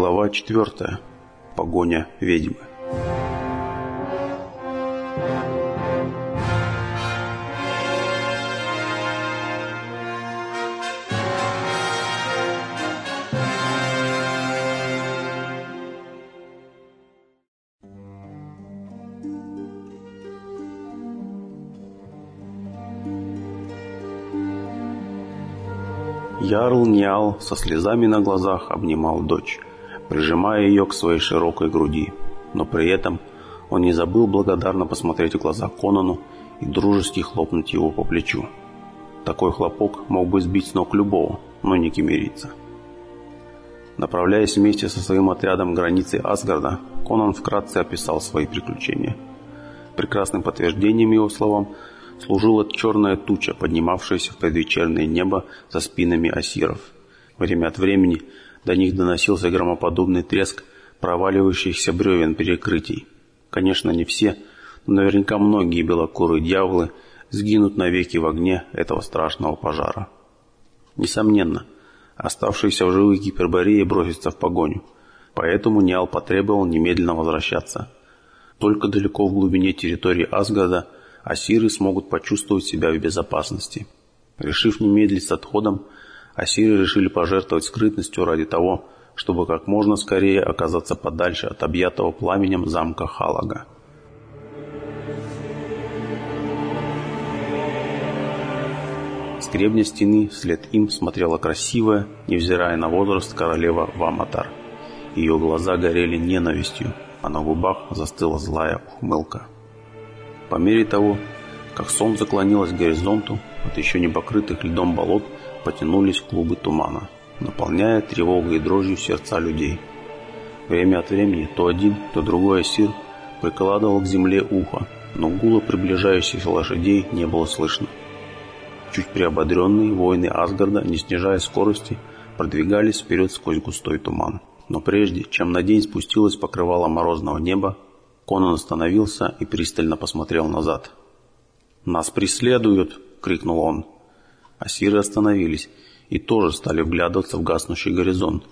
Глава 4. Погоня ведьмы. Ярл Ниал со слезами на глазах обнимал дочь, прижимая ее к своей широкой груди. Но при этом он не забыл благодарно посмотреть в глаза Конану и дружески хлопнуть его по плечу. Такой хлопок мог бы сбить с ног любого, но не кемериться. Направляясь вместе со своим отрядом к границе Асгарда, Конан вкратце описал свои приключения. Прекрасным подтверждением его словам – служила черная туча, поднимавшаяся в предвечернее небо за спинами асиров. Время от времени до них доносился громоподобный треск проваливающихся бревен перекрытий. Конечно, не все, но наверняка многие белокурые дьяволы сгинут навеки в огне этого страшного пожара. Несомненно, оставшиеся в живых гипербореи бросятся в погоню, поэтому Ниал потребовал немедленно возвращаться. Только далеко в глубине территории Асгарда – асиры смогут почувствовать себя в безопасности. Решив не с отходом, асиры решили пожертвовать скрытностью ради того, чтобы как можно скорее оказаться подальше от объятого пламенем замка Халага. С гребня стены вслед им смотрела красивая, невзирая на возраст, королева Ваматар. Ее глаза горели ненавистью, а на губах застыла злая ухмылка. По мере того, как солнце клонилось к горизонту, от еще не покрытых льдом болот потянулись клубы тумана, наполняя тревогой и дрожью сердца людей. Время от времени то один, то другой осир прикладывал к земле ухо, но гула приближающихся лошадей не было слышно. Чуть приободренные воины Асгарда, не снижая скорости, продвигались вперед сквозь густой туман. Но прежде, чем на день спустилось покрывало морозного неба, Конан остановился и пристально посмотрел назад. «Нас преследуют!» — крикнул он. Асиры остановились и тоже стали вглядываться в гаснущий горизонт.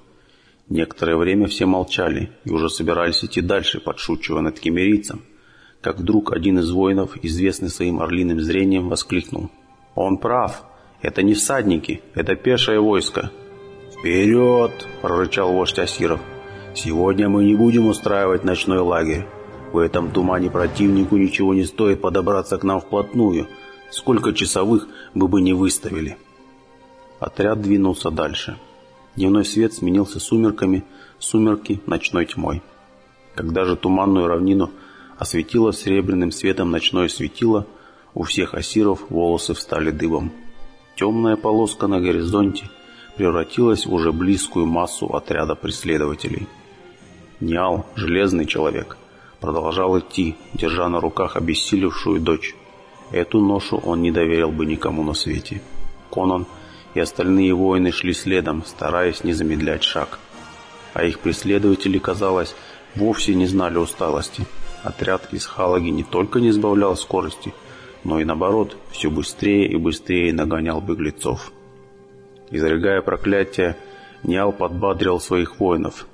Некоторое время все молчали и уже собирались идти дальше, подшучивая над кемерийцем, как вдруг один из воинов, известный своим орлиным зрением, воскликнул. «Он прав! Это не всадники, это пешее войско!» «Вперед!» – прорычал вождь Асиров. «Сегодня мы не будем устраивать ночной лагерь. В этом тумане противнику ничего не стоит подобраться к нам вплотную. Сколько часовых мы бы не выставили. Отряд двинулся дальше. Дневной свет сменился сумерками, сумерки – ночной тьмой. Когда же туманную равнину осветило серебряным светом ночное светило, у всех осиров волосы встали дыбом. Темная полоска на горизонте превратилась в уже близкую массу отряда преследователей. Ниал – железный человек – продолжал идти, держа на руках обессилевшую дочь. Эту ношу он не доверил бы никому на свете. Конан и остальные воины шли следом, стараясь не замедлять шаг. А их преследователи, казалось, вовсе не знали усталости. Отряд из Халаги не только не сбавлял скорости, но и наоборот, все быстрее и быстрее нагонял беглецов. Изрыгая проклятие, Ниал подбадрил своих воинов.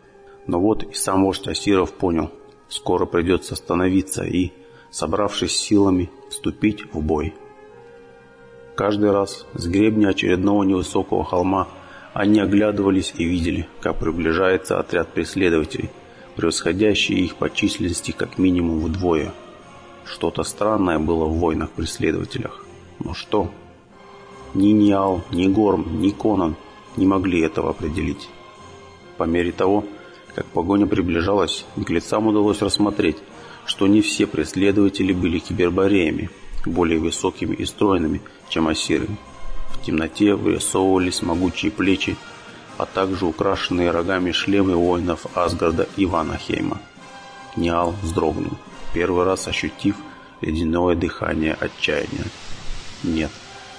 Но вот и сам вождь Асиров понял – Скоро придется остановиться и, собравшись силами, вступить в бой. Каждый раз с гребня очередного невысокого холма они оглядывались и видели, как приближается отряд преследователей, превосходящий их по численности как минимум вдвое. Что-то странное было в войнах-преследователях. Но что? Ни Ниал, ни Горм, ни Конан не могли этого определить. По мере того, как погоня приближалась, беглецам удалось рассмотреть, что не все преследователи были кибербореями, более высокими и стройными, чем асиры. В темноте вырисовывались могучие плечи, а также украшенные рогами шлемы воинов Асгарда и Ванахейма. Ниал вздрогнул, первый раз ощутив ледяное дыхание отчаяния. Нет,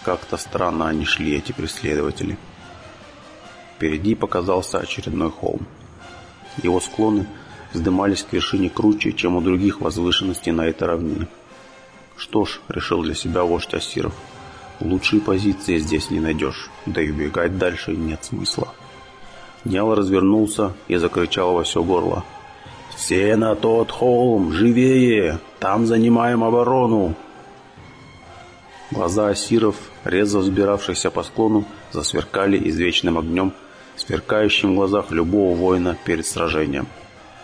как-то странно они шли, эти преследователи. Впереди показался очередной холм. Его склоны вздымались к вершине круче, чем у других возвышенностей на этой равнине. Что ж, решил для себя вождь Асиров, лучшей позиции здесь не найдешь, да и убегать дальше нет смысла. Нял развернулся и закричал во все горло. «Все на тот холм! Живее! Там занимаем оборону!» Глаза асиров, резво взбиравшихся по склону, засверкали извечным огнем, сверкающим в глазах любого воина перед сражением.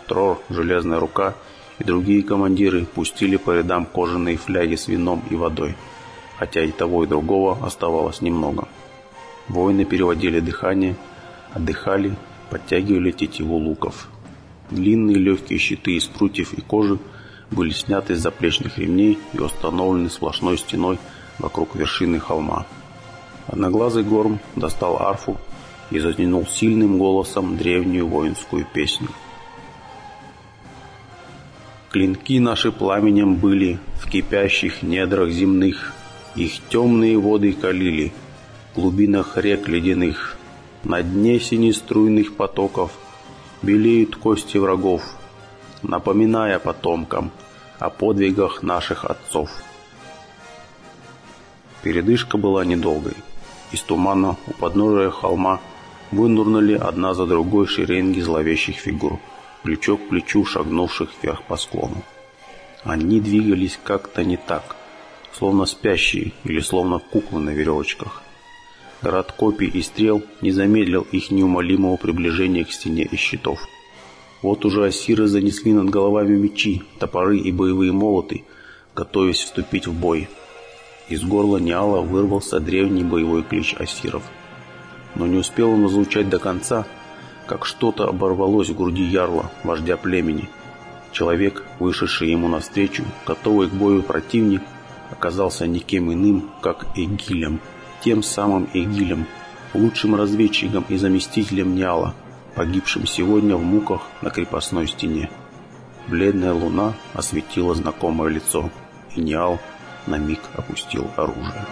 Трор, Железная Рука и другие командиры пустили по рядам кожаные фляги с вином и водой, хотя и того, и другого оставалось немного. Воины переводили дыхание, отдыхали, подтягивали тетиву луков. Длинные легкие щиты из прутьев и кожи были сняты с заплечных ремней и установлены сплошной стеной вокруг вершины холма. Одноглазый горм достал арфу и затянул сильным голосом древнюю воинскую песню. Клинки наши пламенем были в кипящих недрах земных, их темные воды калили, в глубинах рек ледяных, на дне синеструйных потоков белеют кости врагов, напоминая потомкам о подвигах наших отцов. Передышка была недолгой. Из тумана у подножия холма вынурнули одна за другой шеренги зловещих фигур, плечо к плечу шагнувших вверх по склону. Они двигались как-то не так, словно спящие или словно куклы на веревочках. Град копий и стрел не замедлил их неумолимого приближения к стене из щитов. Вот уже асиры занесли над головами мечи, топоры и боевые молоты, готовясь вступить в бой – из горла Ниала вырвался древний боевой клич асиров. Но не успел он звучать до конца, как что-то оборвалось в груди ярла, вождя племени. Человек, вышедший ему навстречу, готовый к бою противник, оказался никем иным, как Эгилем. Тем самым Эгилем, лучшим разведчиком и заместителем Ниала, погибшим сегодня в муках на крепостной стене. Бледная луна осветила знакомое лицо, и Ниал на миг опустил оружие.